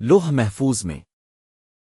لوح محفوظ میں۔